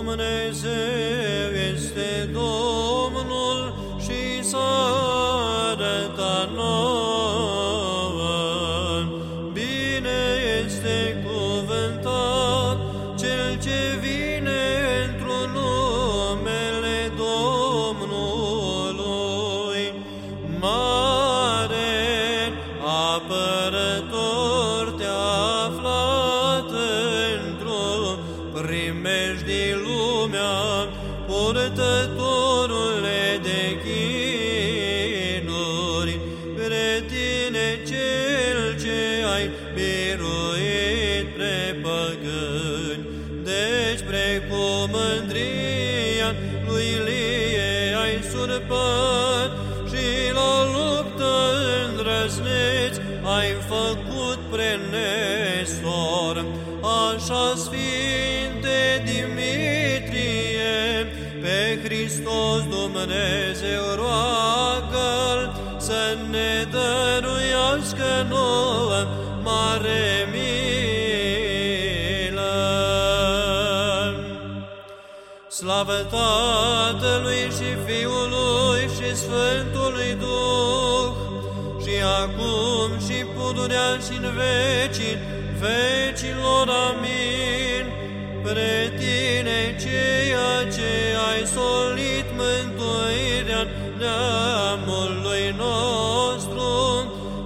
Dumnezeu este Domnul și s-a arătat lumea, purtătorule de chinuri, pre tine cel ce ai biruit pre păgâni. Deci precum mândria lui Ilie ai surpat și la luptă îndrăzneți ai făcut pre Nestor, așa Sfinte Dimitrie, pe Hristos Dumnezeu roagă să ne dăruiască nouă mare milă. Slavă Tatălui și Fiului și Sfântului Duh, și acum și pururea și în vecii vecilor. Amin. Ai solit mântuirea neamului nostru,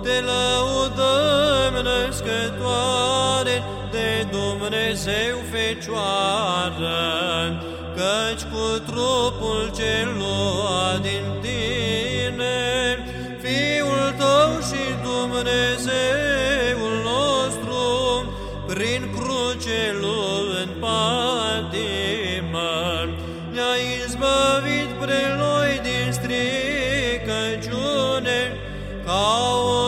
te lăudăm născătoare de Dumnezeu Fecioară, căci cu trupul cel luat din tine, Fiul tău și Dumnezeul nostru, prin cruce în ne-a izbăvit preloi din stricăciune, ca o